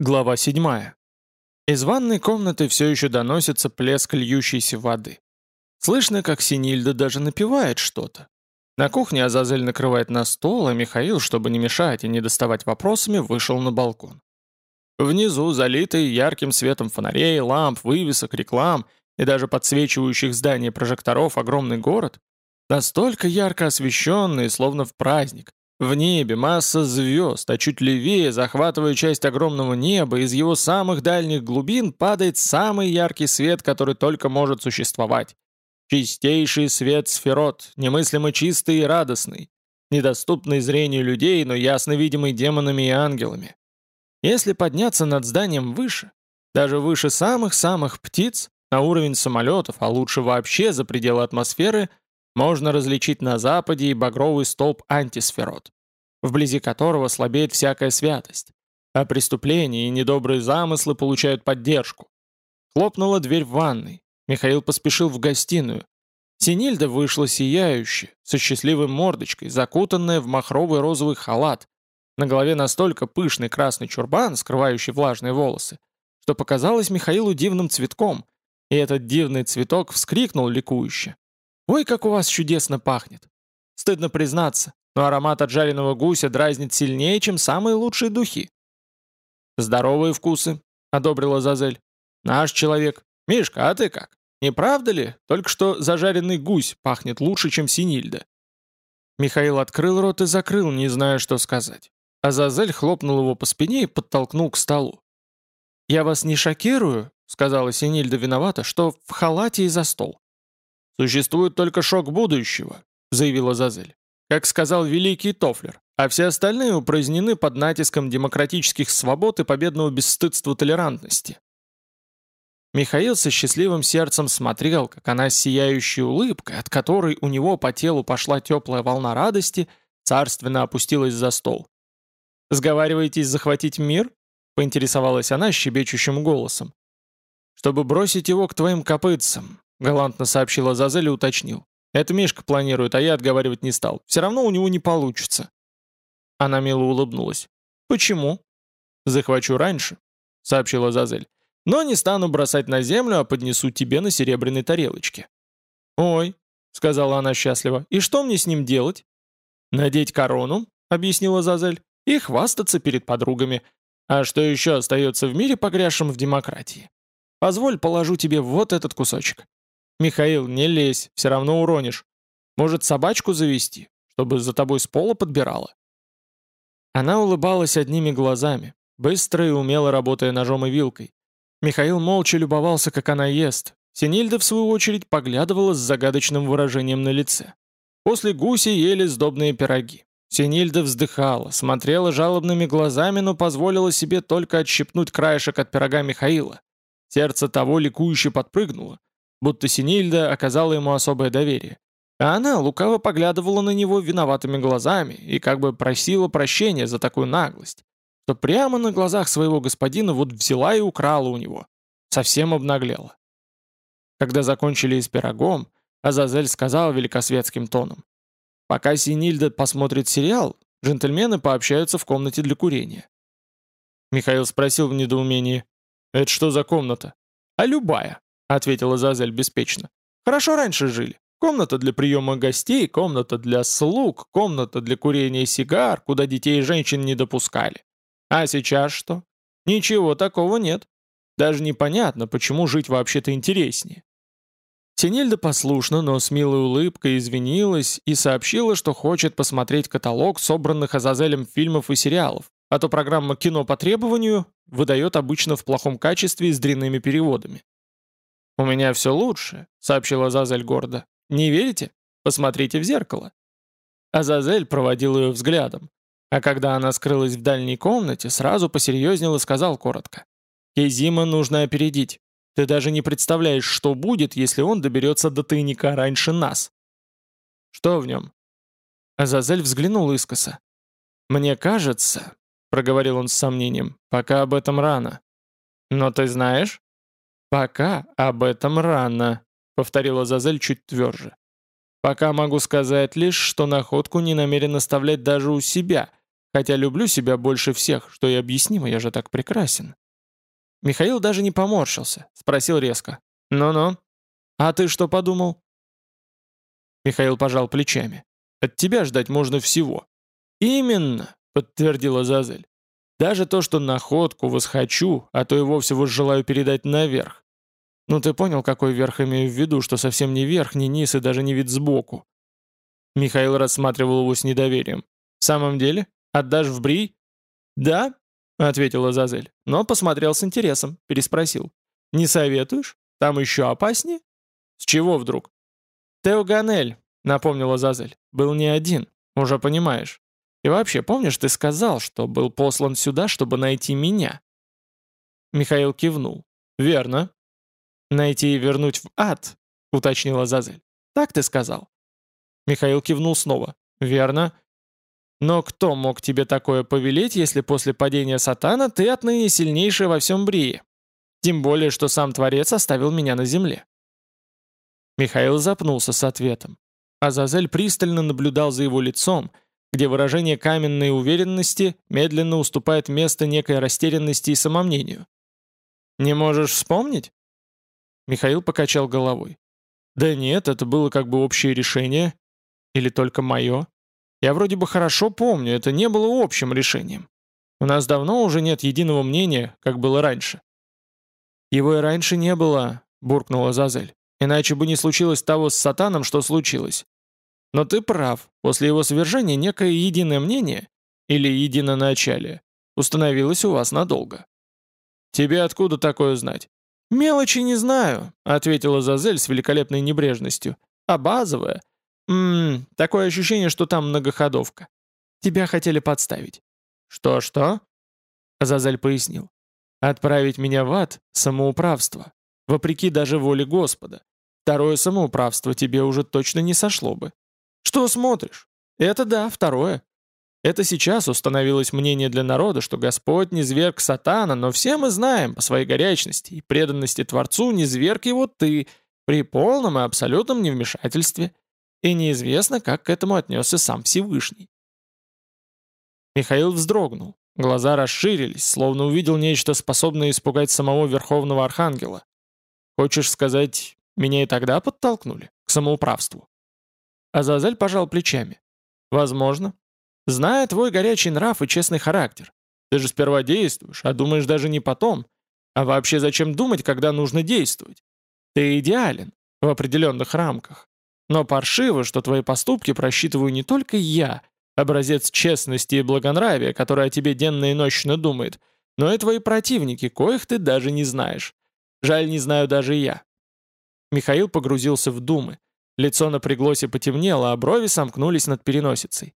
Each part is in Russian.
Глава 7. Из ванной комнаты все еще доносится плеск льющейся воды. Слышно, как Синильда даже напевает что-то. На кухне Азазель накрывает на стол, а Михаил, чтобы не мешать и не доставать вопросами, вышел на балкон. Внизу, залитый ярким светом фонарей, ламп, вывесок, реклам и даже подсвечивающих здания прожекторов огромный город, настолько ярко освещенный, словно в праздник, в небе масса звезд, а чуть левее, захватывая часть огромного неба, из его самых дальних глубин падает самый яркий свет, который только может существовать. Чистейший свет сферот, немыслимо чистый и радостный, недоступный зрению людей, но ясно видимый демонами и ангелами. Если подняться над зданием выше, даже выше самых-самых птиц, на уровень самолетов, а лучше вообще за пределы атмосферы – можно различить на западе и багровый столб антисферот, вблизи которого слабеет всякая святость, а преступления и недобрые замыслы получают поддержку. Хлопнула дверь в ванной. Михаил поспешил в гостиную. Синильда вышла сияющая, со счастливой мордочкой, закутанная в махровый розовый халат. На голове настолько пышный красный чурбан, скрывающий влажные волосы, что показалось Михаилу дивным цветком, и этот дивный цветок вскрикнул ликующе. «Ой, как у вас чудесно пахнет!» Стыдно признаться, но аромат от жареного гуся дразнит сильнее, чем самые лучшие духи. «Здоровые вкусы», — одобрила Зазель. «Наш человек. Мишка, а ты как? Не правда ли? Только что зажаренный гусь пахнет лучше, чем синильда». Михаил открыл рот и закрыл, не зная, что сказать. Азазель хлопнул его по спине и подтолкнул к столу. «Я вас не шокирую», — сказала Синильда виновата, — «что в халате и за стол. «Существует только шок будущего», — заявила Зазель. «Как сказал великий Тофлер, а все остальные упразднены под натиском демократических свобод и победного бесстыдства толерантности». Михаил со счастливым сердцем смотрел, как она с сияющей улыбкой, от которой у него по телу пошла теплая волна радости, царственно опустилась за стол. «Сговариваетесь захватить мир?» — поинтересовалась она щебечущим голосом. «Чтобы бросить его к твоим копытцам», — галантно сообщила Зазель и уточнил. «Это Мишка планирует, а я отговаривать не стал. Все равно у него не получится». Она мило улыбнулась. «Почему?» «Захвачу раньше», — сообщила Зазель. «Но не стану бросать на землю, а поднесу тебе на серебряной тарелочке». «Ой», — сказала она счастливо, — «и что мне с ним делать?» «Надеть корону», — объяснила Зазель, — «и хвастаться перед подругами. А что еще остается в мире, погрязшем в демократии? Позволь, положу тебе вот этот кусочек». «Михаил, не лезь, все равно уронишь. Может, собачку завести, чтобы за тобой с пола подбирала?» Она улыбалась одними глазами, быстро и умело работая ножом и вилкой. Михаил молча любовался, как она ест. Синильда, в свою очередь, поглядывала с загадочным выражением на лице. После гуси ели сдобные пироги. Синильда вздыхала, смотрела жалобными глазами, но позволила себе только отщипнуть краешек от пирога Михаила. Сердце того ликующе подпрыгнуло, будто Синильда оказала ему особое доверие. А она лукаво поглядывала на него виноватыми глазами и как бы просила прощения за такую наглость, что прямо на глазах своего господина вот взяла и украла у него. Совсем обнаглела. Когда закончили с пирогом, Азазель сказал великосветским тоном. «Пока Синильда посмотрит сериал, джентльмены пообщаются в комнате для курения». Михаил спросил в недоумении. «Это что за комната?» «А любая», — ответила Зазель беспечно. «Хорошо раньше жили. Комната для приема гостей, комната для слуг, комната для курения сигар, куда детей и женщин не допускали. А сейчас что? Ничего такого нет. Даже непонятно, почему жить вообще-то интереснее». Синельда послушно, но с милой улыбкой извинилась и сообщила, что хочет посмотреть каталог собранных Азазелем фильмов и сериалов, а то программа «Кино по требованию» выдает обычно в плохом качестве и с дрянными переводами. «У меня все лучше», — сообщила Азазель гордо. «Не верите? Посмотрите в зеркало». Азазель проводил ее взглядом, а когда она скрылась в дальней комнате, сразу посерьезнел и сказал коротко. «Кейзима нужно опередить. Ты даже не представляешь, что будет, если он доберется до тайника раньше нас». «Что в нем?» Азазель взглянул искоса. «Мне кажется», — проговорил он с сомнением, — «пока об этом рано». «Но ты знаешь?» «Пока об этом рано», — повторила Зазель чуть тверже. «Пока могу сказать лишь, что находку не намерен оставлять даже у себя, Хотя люблю себя больше всех, что и объяснимо, я же так прекрасен. Михаил даже не поморщился, спросил резко. «Ну-ну. А ты что подумал?» Михаил пожал плечами. «От тебя ждать можно всего». «Именно», — подтвердила Зазель. «Даже то, что находку восхочу, а то и вовсе желаю передать наверх. Ну ты понял, какой верх имею в виду, что совсем не верх, не низ и даже не вид сбоку?» Михаил рассматривал его с недоверием. «В самом деле? Отдашь в Бри?» «Да», — ответила Зазель, но посмотрел с интересом, переспросил. «Не советуешь? Там еще опаснее?» «С чего вдруг?» «Теоганель», — напомнила Зазель, — «был не один, уже понимаешь. И вообще, помнишь, ты сказал, что был послан сюда, чтобы найти меня?» Михаил кивнул. «Верно». «Найти и вернуть в ад», — уточнила Зазель. «Так ты сказал». Михаил кивнул снова. «Верно. Но кто мог тебе такое повелеть, если после падения сатана ты отныне сильнейший во всем Брии? Тем более, что сам Творец оставил меня на земле». Михаил запнулся с ответом. Азазель пристально наблюдал за его лицом, где выражение каменной уверенности медленно уступает место некой растерянности и самомнению. «Не можешь вспомнить?» Михаил покачал головой. «Да нет, это было как бы общее решение. Или только мое? Я вроде бы хорошо помню, это не было общим решением. У нас давно уже нет единого мнения, как было раньше». «Его и раньше не было», — буркнула Зазель. Иначе бы не случилось того с сатаном, что случилось. Но ты прав, после его свержения некое единое мнение, или единоначалие, установилось у вас надолго. Тебе откуда такое знать? «Мелочи не знаю», — ответила Зазель с великолепной небрежностью. «А базовое? Ммм, такое ощущение, что там многоходовка. Тебя хотели подставить». «Что-что?» Зазель пояснил. «Отправить меня в ад — самоуправство вопреки даже воле Господа. Второе самоуправство тебе уже точно не сошло бы. Что смотришь? Это да, второе. Это сейчас установилось мнение для народа, что Господь не зверг сатана, но все мы знаем по своей горячности и преданности Творцу не зверг его ты при полном и абсолютном невмешательстве. И неизвестно, как к этому отнесся сам Всевышний. Михаил вздрогнул. Глаза расширились, словно увидел нечто, способное испугать самого Верховного Архангела. Хочешь сказать, меня и тогда подтолкнули? К самоуправству?» Азазель пожал плечами. «Возможно. Зная твой горячий нрав и честный характер. Ты же сперва действуешь, а думаешь даже не потом. А вообще зачем думать, когда нужно действовать? Ты идеален в определенных рамках. Но паршиво, что твои поступки просчитываю не только я, образец честности и благонравия, который о тебе денно и ночно думает, но и твои противники, коих ты даже не знаешь. Жаль, не знаю даже я». Михаил погрузился в думы. Лицо напряглось и потемнело, а брови сомкнулись над переносицей.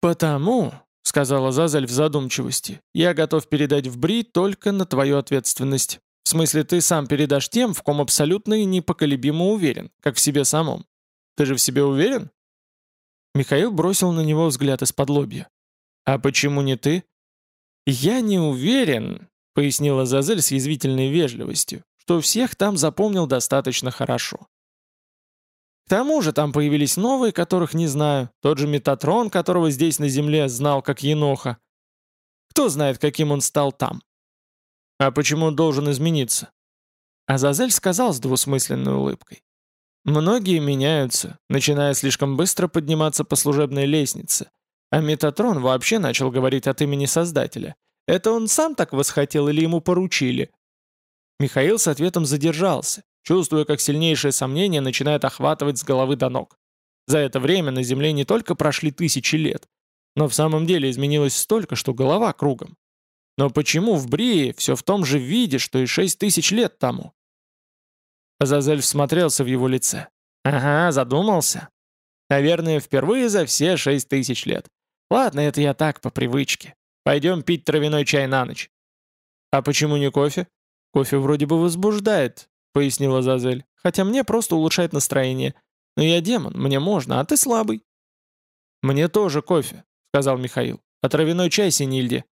«Потому», — сказала Зазель в задумчивости, — «я готов передать в Бри только на твою ответственность. В смысле, ты сам передашь тем, в ком абсолютно и непоколебимо уверен, как в себе самом. Ты же в себе уверен?» Михаил бросил на него взгляд из-под лобья. «А почему не ты?» «Я не уверен», — пояснила Зазель с язвительной вежливостью, что всех там запомнил достаточно хорошо. К тому же там появились новые, которых не знаю, тот же Метатрон, которого здесь на Земле знал как Еноха. Кто знает, каким он стал там. А почему он должен измениться? Азазель сказал с двусмысленной улыбкой. Многие меняются, начиная слишком быстро подниматься по служебной лестнице. А Метатрон вообще начал говорить от имени Создателя. Это он сам так восхотел или ему поручили? Михаил с ответом задержался, чувствуя, как сильнейшее сомнение начинает охватывать с головы до ног. За это время на Земле не только прошли тысячи лет, но в самом деле изменилось столько, что голова кругом. Но почему в Брии все в том же виде, что и шесть тысяч лет тому? Азазель всмотрелся в его лице. Ага, задумался. Наверное, впервые за все шесть тысяч лет. Ладно, это я так, по привычке. Пойдем пить травяной чай на ночь. А почему не кофе? «Кофе вроде бы возбуждает», — пояснила Зазель. «Хотя мне просто улучшает настроение. Но я демон, мне можно, а ты слабый». «Мне тоже кофе», — сказал Михаил. «А травяной чай Синильде».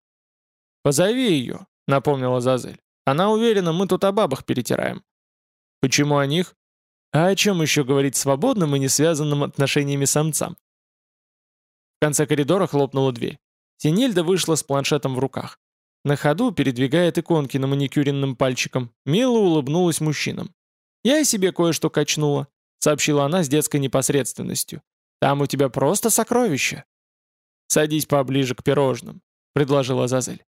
«Позови ее», — напомнила Зазель. «Она уверена, мы тут о бабах перетираем». «Почему о них?» «А о чем еще говорить свободным и не связанным отношениями самцам?» В конце коридора хлопнула дверь. Синильда вышла с планшетом в руках. На ходу передвигает иконки на маникюренным пальчиком. Мило улыбнулась мужчинам. «Я и себе кое-что качнула», — сообщила она с детской непосредственностью. «Там у тебя просто сокровище». «Садись поближе к пирожным», — предложила Зазель.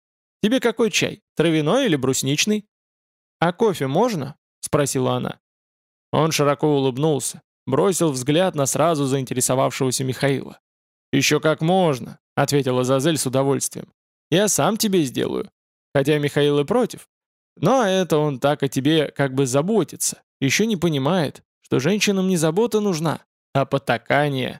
«Тебе какой чай, травяной или брусничный?» «А кофе можно?» — спросила она. Он широко улыбнулся, бросил взгляд на сразу заинтересовавшегося Михаила. «Еще как можно», — ответила Зазель с удовольствием. «Я сам тебе сделаю. Хотя Михаил и против. Но это он так о тебе как бы заботится. Еще не понимает, что женщинам не забота нужна, а потакание».